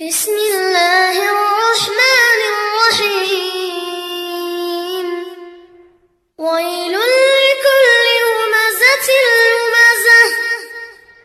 بسم الله الرحمن الرحيم. ويل